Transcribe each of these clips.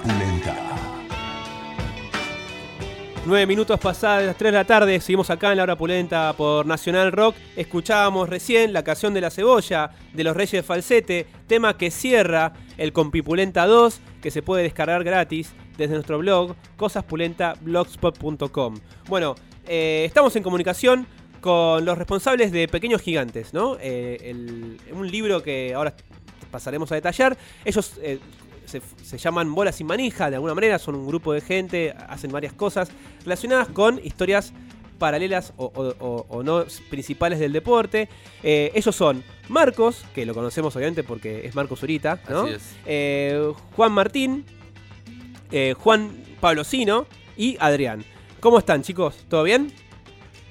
pulenta. Nueve minutos pasadas las 3 de la tarde, seguimos acá en la hora pulenta por Nacional Rock. Escuchábamos recién la canción de la cebolla de los Reyes de Falsete, tema que cierra el Compipulenta 2, que se puede descargar gratis desde nuestro blog, cosaspulenta.blogspot.com. Bueno, eh, estamos en comunicación con los responsables de Pequeños Gigantes, ¿no? Eh, un libro que ahora pasaremos a detallar. Ellos eh, se, se llaman Bolas sin manija, de alguna manera, son un grupo de gente, hacen varias cosas relacionadas con historias paralelas o, o- o- o no principales del deporte. Eh, ellos son Marcos, que lo conocemos obviamente porque es Marcos Zurita, ¿no? Así es. Eh, Juan Martín, eh, Juan Pablo Sino y Adrián. ¿Cómo están, chicos? ¿Todo bien?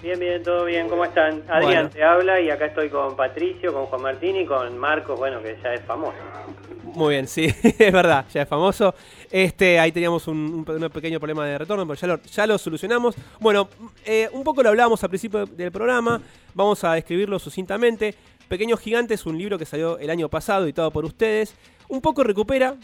Bien, bien, todo bien, ¿cómo están? Adrián Bueno. te habla y acá estoy con Patricio, con Juan Martín y con Marcos, bueno, que ya es famoso. Muy bien, sí, es verdad, ya es famoso. Este, ahí teníamos un, un pe- un pequeño problema de retorno, pero ya lo, ya lo solucionamos. Bueno, eh, un poco lo hablábamos al principio del programa, vamos a describirlo sucintamente. Pequeños Gigantes, un libro que salió el año pasado, editado por ustedes. Un poco recupera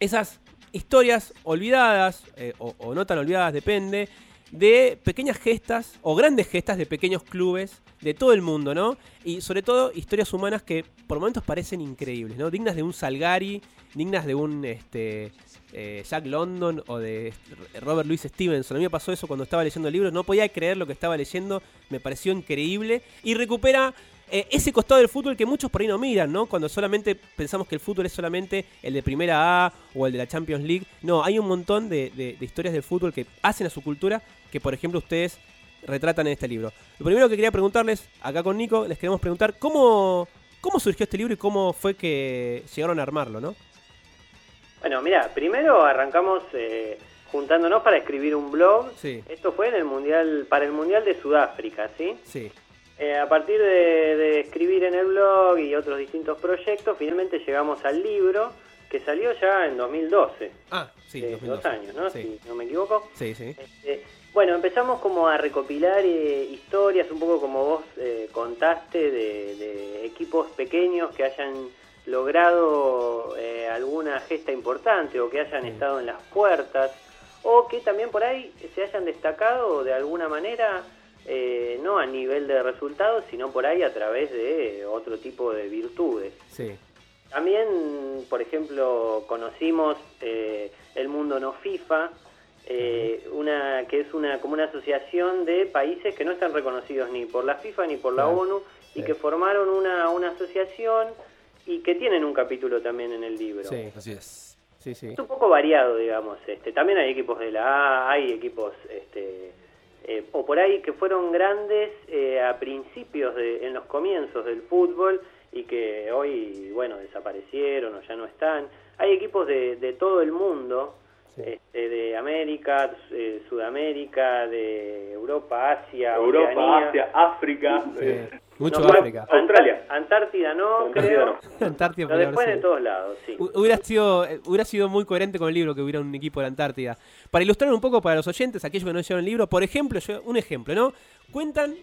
esas historias olvidadas, eh, o, o no tan olvidadas, depende, de pequeñas gestas o grandes gestas de pequeños clubes de todo el mundo, ¿no? Y sobre todo historias humanas que por momentos parecen increíbles, ¿no? Dignas de un Salgari, dignas de un este, eh, Jack London o de Robert Louis Stevenson. A mí me pasó eso cuando estaba leyendo el libro, no podía creer lo que estaba leyendo, me pareció increíble y recupera eh, ese costado del fútbol que muchos por ahí no miran, ¿no? Cuando solamente pensamos que el fútbol es solamente el de primera A o el de la Champions League. No, hay un montón de, de- de historias del fútbol que hacen a su cultura que, por ejemplo, ustedes retratan en este libro. Lo primero que quería preguntarles, acá con Nico, les queremos preguntar cómo, cómo surgió este libro y cómo fue que llegaron a armarlo, ¿no? Bueno, mira, primero arrancamos eh, juntándonos para escribir un blog. Sí. Esto fue en el mundial, para el Mundial de Sudáfrica, ¿sí? Sí. Eh, a partir de, de escribir en el blog y otros distintos proyectos, finalmente llegamos al libro que salió ya en 2012. Ah, sí, eh, 2012. dos años, ¿no? Sí, Si no me equivoco. sí. sí. Este, bueno, empezamos como a recopilar eh, historias, un poco como vos eh, contaste, de, de equipos pequeños que hayan logrado eh, alguna gesta importante o que hayan estado en las puertas o que también por ahí se hayan destacado de alguna manera, eh, no a nivel de resultados, sino por ahí a través de otro tipo de virtudes. sí. También, por ejemplo, conocimos eh, el mundo no FIFA, eh, una que es una como una asociación de países que no están reconocidos ni por la FIFA ni por la Claro. ONU y Sí. que formaron una, una asociación y que tienen un capítulo también en el libro. Sí, Así es. sí, sí. Es un poco variado, digamos. Este, también hay equipos de la A, hay equipos, este, eh, o por ahí que fueron grandes eh, a principios, de, en los comienzos del fútbol y que hoy, bueno, desaparecieron o ya no están. Hay equipos de, de todo el mundo, Sí. este, de América, eh, Sudamérica, de Europa, Asia, Europa, Oceanía. Asia, África, Sí. Mucho No, África. Australia. Antártida no, Antártida creo. no. Antártida Pero después de todos lados, sí. Hu- Hubiera sido, eh, hubiera sido muy coherente con el libro que hubiera un equipo de la Antártida. Para ilustrar un poco para los oyentes, aquellos que no leyeron el libro, por ejemplo, yo- un ejemplo, ¿no? Cuentan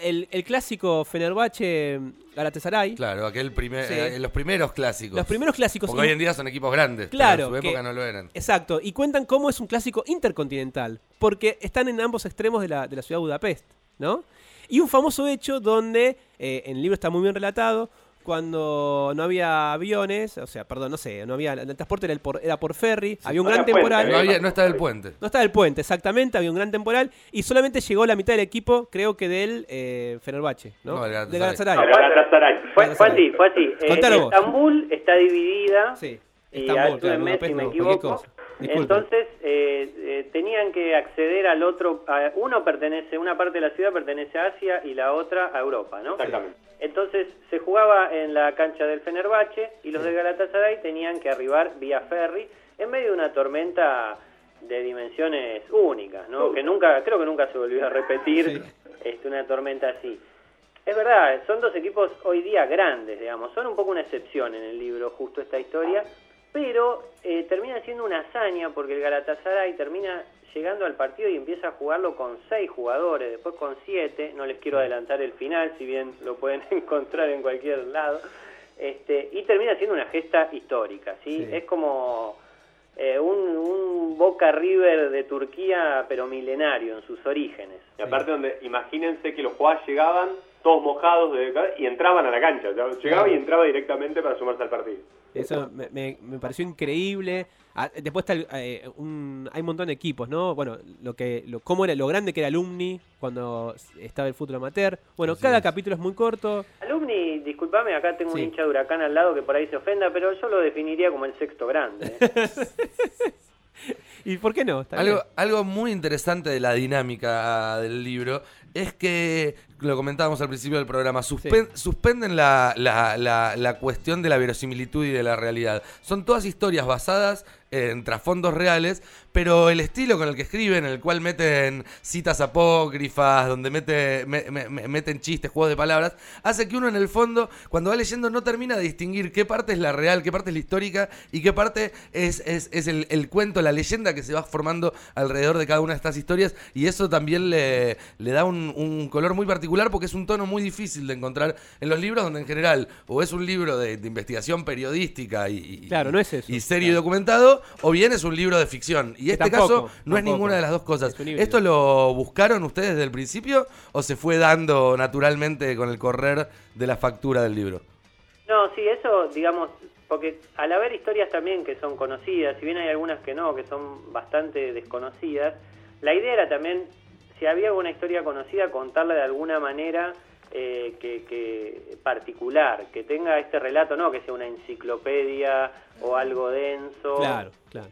el, el clásico Fenerbahce Galatasaray. Claro, aquel primer, Sí. eh, los primeros clásicos. Los primeros clásicos. Porque hoy en día son equipos grandes. Claro, Pero en su que- época no lo eran. Exacto, y cuentan cómo es un clásico intercontinental, porque están en ambos extremos de la, de la ciudad de Budapest, ¿no? Y un famoso hecho donde, eh, en el libro está muy bien relatado, cuando no había aviones, o sea, perdón, no sé, no había, el transporte era, el por, era por ferry, había un no gran había puente, temporal. No, había, no estaba el puente. No estaba el puente, exactamente, había un gran temporal y solamente llegó la mitad del equipo, creo que del eh, Fenerbahce, ¿no? No, del de Galatasaray. Fue, fue así, fue así. Eh. Estambul está dividida Sí, Estambul, claro, Messi, me equivoco. Entonces eh, eh, tenían que acceder al otro. a- uno pertenece, una parte de la ciudad pertenece a Asia y la otra a Europa, ¿no? Exactamente. Entonces se jugaba en la cancha del Fenerbahce y los de Galatasaray tenían que arribar vía ferry en medio de una tormenta de dimensiones únicas, ¿no? Que nunca, creo que nunca se volvió a repetir Sí. este, una tormenta así. Es verdad, son dos equipos hoy día grandes, digamos, son un poco una excepción en el libro justo esta historia, pero eh, termina siendo una hazaña porque el Galatasaray termina llegando al partido y empieza a jugarlo con seis jugadores, después con siete, no les quiero adelantar el final, si bien lo pueden encontrar en cualquier lado, este, y termina siendo una gesta histórica, ¿sí? Sí. Es como eh, un, un Boca River de Turquía, pero milenario en sus orígenes. Y aparte donde, imagínense que los jugadores llegaban todos mojados de, y entraban a la cancha. Llegaba y entraba directamente para sumarse al partido. Eso me, me- me pareció increíble. Ah, después está el- eh, un- hay un montón de equipos, ¿no? Bueno, lo que, lo, cómo era, lo grande que era Alumni cuando estaba el fútbol amateur. Bueno, Así cada es. capítulo es muy corto. Alumni, discúlpame, acá tengo Sí. un hincha de huracán al lado que por ahí se ofenda, pero yo lo definiría como el sexto grande. ¿Y por qué no? Algo, algo muy interesante de la dinámica del libro es que, lo comentábamos al principio del programa, suspen- suspenden la, la- la- la cuestión de la verosimilitud y de la realidad. Son todas historias basadas en trasfondos reales, pero el estilo con el que escriben, en el cual meten citas apócrifas, donde mete, me- me- me- meten chistes, juegos de palabras, hace que uno en el fondo, cuando va leyendo, no termina de distinguir qué parte es la real, qué parte es la histórica y qué parte es, es, es el, el cuento, la leyenda que se va formando alrededor de cada una de estas historias y eso también le, le da un, un color muy particular porque es un tono muy difícil de encontrar en los libros donde en general o es un libro de, de investigación periodística y, Claro, no es eso. y serio y documentado o bien es un libro de ficción y Que este tampoco, caso no es ninguna de las dos cosas. Es. ¿Esto lo buscaron ustedes desde el principio o se fue dando naturalmente con el correr de la factura del libro? No, sí, eso, digamos, porque al haber historias también que son conocidas, si bien hay algunas que no, que son bastante desconocidas, la idea era también, si había alguna historia conocida, contarla de alguna manera eh, que, que particular, que tenga este relato, no que sea una enciclopedia o algo denso, Claro, claro.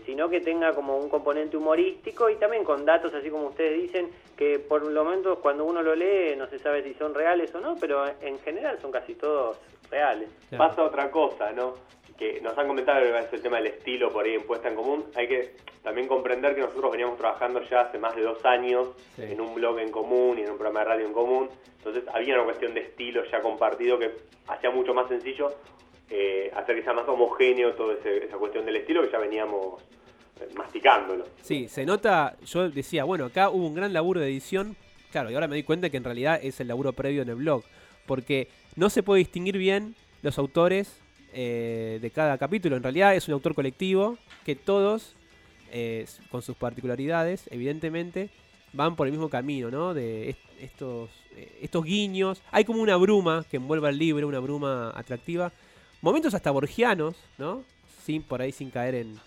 Eh, sino que tenga como un componente humorístico y también con datos, así como ustedes dicen, que por lo menos cuando uno lo lee no se sabe si son reales o no, pero en general son casi todos reales. Claro. Pasa otra cosa, ¿no? Que nos han comentado es el tema del estilo por ahí en puesta en común. Hay que también comprender que nosotros veníamos trabajando ya hace más de dos años Sí. en un blog en común y en un programa de radio en común. Entonces había una cuestión de estilo ya compartido que hacía mucho más sencillo eh, hacer que sea más homogéneo toda esa cuestión del estilo que ya veníamos eh, masticándolo. Sí, se nota, yo decía, bueno, acá hubo un gran laburo de edición, claro, y ahora me di cuenta que en realidad es el laburo previo en el blog, porque no se puede distinguir bien los autores eh, de cada capítulo, en realidad es un autor colectivo que todos, eh, con sus particularidades, evidentemente, van por el mismo camino, ¿no? De est- estos, estos guiños, hay como una bruma que envuelve al libro, una bruma atractiva, momentos hasta borgianos, ¿no? Sin, por ahí sin caer en,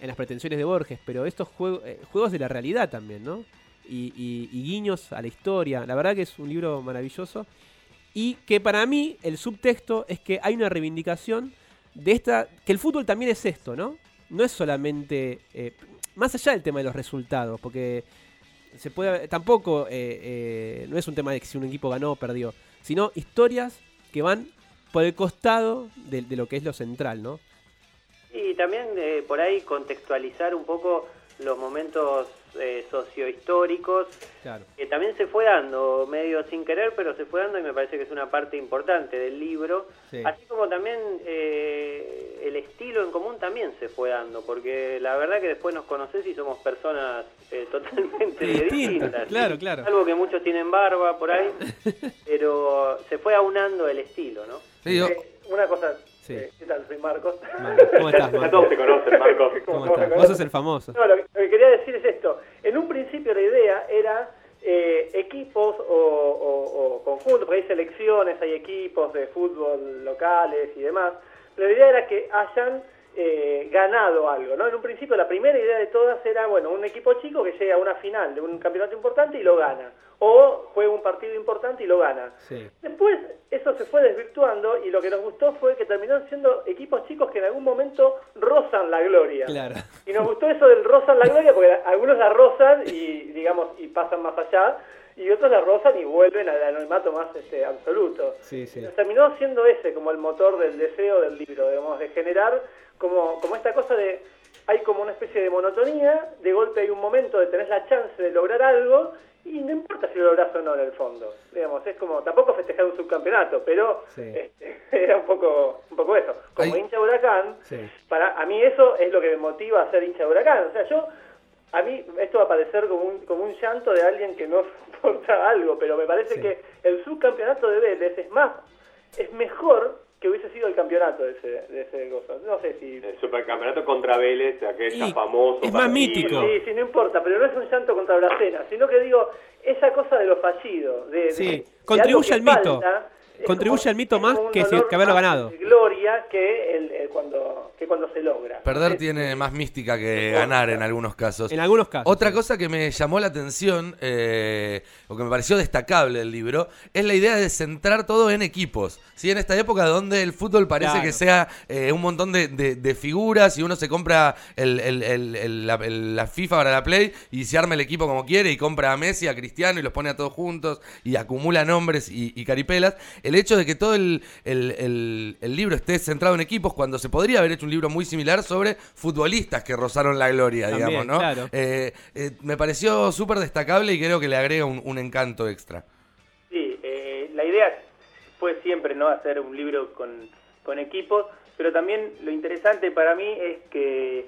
en las pretensiones de Borges, pero estos juegos, eh, juegos de la realidad también, ¿no? Y, y- y guiños a la historia. La verdad que es un libro maravilloso. Y que para mí el subtexto es que hay una reivindicación de esta. que el fútbol también es esto, ¿no? No es solamente. eh, más allá del tema de los resultados, porque se puede. tampoco. eh, no es un tema de que si un equipo ganó o perdió, sino historias que van por el costado de, de lo que es lo central, ¿no? Y también eh, por ahí contextualizar un poco los momentos eh, sociohistóricos Claro. que también se fue dando medio sin querer, pero se fue dando y me parece que es una parte importante del libro. Sí. Así como también eh, el estilo en común también se fue dando, porque la verdad que después nos conoces y somos personas eh, totalmente Distintas, claro, ¿sí? claro. Algo que muchos tienen barba por ahí, pero se fue aunando el estilo, ¿no? Sí, yo- Eh, una cosa, Sí. eh, ¿qué tal? Soy Marcos. Marcos, ¿Cómo estás, Ya todos se conocen, Marcos. ¿Cómo estás? Vos sos el famoso. No, lo que, lo que quería decir es esto. En un principio la idea era eh, equipos o, o- o conjuntos, porque hay selecciones, hay equipos de fútbol locales y demás. Pero la idea era que hayan eh, ganado algo, ¿no? En un principio la primera idea de todas era, bueno, un equipo chico que llega a una final de un campeonato importante y lo gana. O juega un partido importante y lo gana. Sí. Después eso se fue desvirtuando y lo que nos gustó fue que terminaron siendo equipos chicos que en algún momento rozan la gloria. Claro. Y nos gustó eso del rozan la gloria porque algunos la rozan y digamos y pasan más allá y otros la rozan y vuelven al anonimato más este, absoluto. Sí, sí. Terminó siendo ese como el motor del deseo del libro, digamos, de generar como, como esta cosa de hay como una especie de monotonía, de golpe hay un momento de tener la chance de lograr algo y no importa si lo lográs o no en el fondo. Digamos, es como tampoco festejar un subcampeonato, pero Sí. este, era un poco un poco eso. Como Hay- hincha de huracán, Sí. para a mí eso es lo que me motiva a ser hincha de huracán. O sea, yo a mí esto va a parecer como un, como un llanto de alguien que no soporta algo, pero me parece Sí. que el subcampeonato de Vélez es más, es mejor que hubiese sido el campeonato de ese, de ese gozo. No sé si... El supercampeonato contra Vélez, aquel Y famoso. es más mítico. Sí, sí, no importa, pero no es un llanto contra Bracena, sino que digo, esa cosa de lo fallido, de, de- Sí, de contribuye que al mito. falta, Contribuye como- al mito más que si- dolor que haberlo ganado. de gloria que, el, el cuando, que cuando se logra. Perder Es- tiene más mística que ganar en algunos casos. En algunos casos. Otra sí. cosa que me llamó la atención, eh, o que me pareció destacable del libro, es la idea de centrar todo en equipos. ¿sí? En esta época donde el fútbol parece Claro. que sea eh, un montón de, de- de figuras y uno se compra el- el- el- el- la, el- la FIFA para la Play y se arma el equipo como quiere y compra a Messi, a Cristiano y los pone a todos juntos y acumula nombres y, y caripelas. El hecho de que todo el, el- el- el libro esté centrado en equipos cuando se podría haber hecho un libro muy similar sobre futbolistas que rozaron la gloria, También, digamos, ¿no? claro. Eh, eh, me pareció súper destacable y creo que le agrega un, un encanto extra. Sí, eh, la idea fue siempre no hacer un libro con, con equipos, pero también lo interesante para mí es que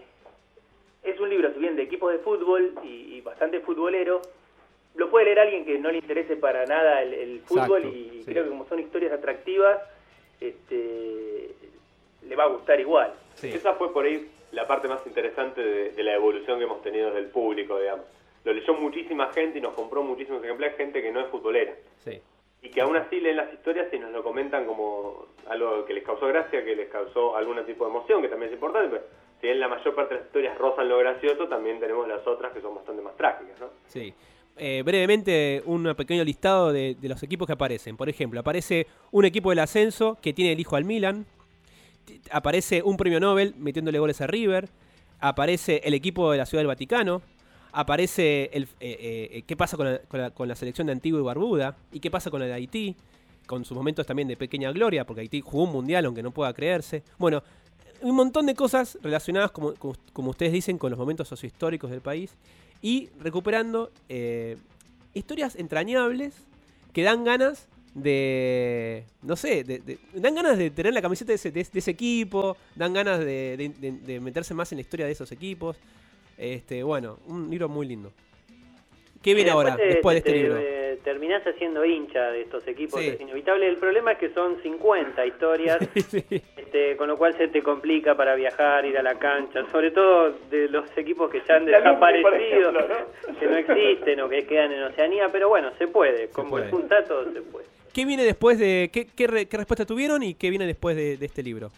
es un libro, si bien de equipos de fútbol y, y bastante futbolero, lo puede leer alguien que no le interese para nada el, el fútbol Exacto, y sí. creo que como son historias atractivas, este, le va a gustar igual. Sí. Esa fue por ahí la parte más interesante de, de la evolución que hemos tenido del público, digamos. Lo leyó muchísima gente y nos compró muchísimos ejemplares, gente que no es futbolera. Sí. Y que aún así leen las historias y nos lo comentan como algo que les causó gracia, que les causó algún tipo de emoción, que también es importante, pero si bien la mayor parte de las historias rozan lo gracioso, también tenemos las otras que son bastante más trágicas, ¿no? Sí. Eh, brevemente, un pequeño listado de, de los equipos que aparecen. Por ejemplo, aparece un equipo del ascenso que tiene el hijo al Milan. Aparece un premio Nobel metiéndole goles a River. Aparece el equipo de la Ciudad del Vaticano. Aparece el, eh, eh, qué pasa con la, con la- con la selección de Antigua y Barbuda. Y qué pasa con el de Haití. Con sus momentos también de pequeña gloria, porque Haití jugó un mundial, aunque no pueda creerse. Bueno, un montón de cosas relacionadas, como, como, como ustedes dicen, con los momentos sociohistóricos del país y recuperando eh, historias entrañables que dan ganas de, no sé, de- de- dan ganas de tener la camiseta de ese, de- de ese equipo, dan ganas de, de- de- de meterse más en la historia de esos equipos. Este, bueno, un libro muy lindo. ¿Qué viene Y ahora, después de este te- libro? eh, terminás siendo hincha de estos equipos, Sí. es inevitable. El problema es que son 50 historias, Sí. este, con lo cual se te complica para viajar, ir a la cancha, sobre todo de los equipos que ya han desaparecido, ejemplo, que no existen o que quedan en Oceanía, pero bueno, se puede, con puede. voluntad todo se puede. ¿Qué viene después de, qué, qué, re- qué respuesta tuvieron y qué viene después de, de este libro?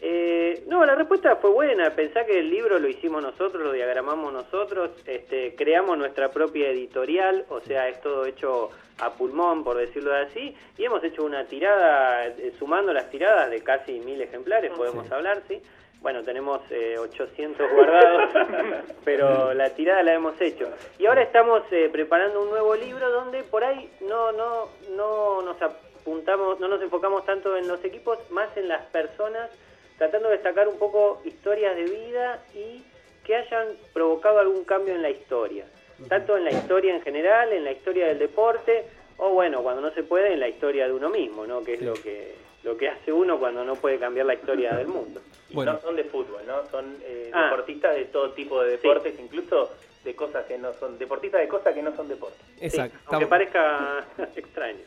Eh, no, la respuesta fue buena. Pensá que el libro lo hicimos nosotros, lo diagramamos nosotros, este, creamos nuestra propia editorial, o sea, es todo hecho a pulmón, por decirlo así, y hemos hecho una tirada, eh, sumando las tiradas de casi mil ejemplares, podemos hablar, ¿sí? Bueno, tenemos eh, 800 guardados, pero la tirada la hemos hecho. Y ahora estamos eh, preparando un nuevo libro donde por ahí no, no, no nos apuntamos, no nos enfocamos tanto en los equipos, más en las personas tratando de destacar un poco historias de vida y que hayan provocado algún cambio en la historia. Tanto en la historia en general, en la historia del deporte, o bueno, cuando no se puede, en la historia de uno mismo, ¿no? Que es lo que lo que hace uno cuando no puede cambiar la historia del mundo. Y Bueno. no son de fútbol, ¿no? Son eh, Ah. deportistas de todo tipo de deportes, incluso de cosas que no son deportistas de cosas que no son deportes. Exacto. Sí, aunque parezca extraño.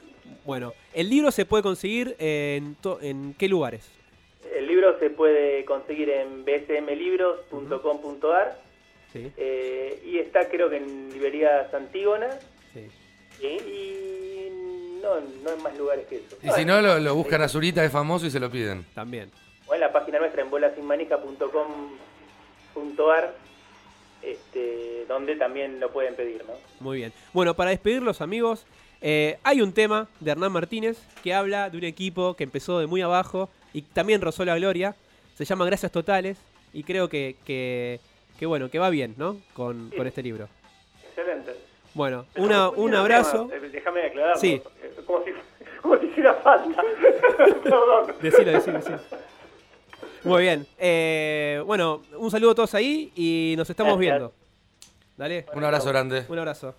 Bueno, el libro se puede conseguir en, to- en qué lugares? El libro se puede conseguir en bsmlibros.com.ar Sí, eh, y está creo que en librerías Antígona sí. ¿sí? y no, no en más lugares que eso. Y si no, lo, lo buscan a Zurita, es famoso y se lo piden. También. O en la página nuestra en bolasinmanica.com.ar este, donde también lo pueden pedir, ¿no? Muy bien. Bueno, para despedirlos, amigos, eh, hay un tema de Hernán Martínez que habla de un equipo que empezó de muy abajo y también rozó la gloria. Se llama Gracias Totales y creo que, que, que bueno, que va bien, ¿no? Con, con este libro. Excelente. Bueno, una, un abrazo. Eh, Déjame aclarar. Sí. Como si, como si hiciera falta. Perdón. Decilo, decilo, decilo. Muy bien. Eh, bueno, un saludo a todos ahí y nos estamos Gracias. viendo. Dale. Un abrazo grande. Un abrazo.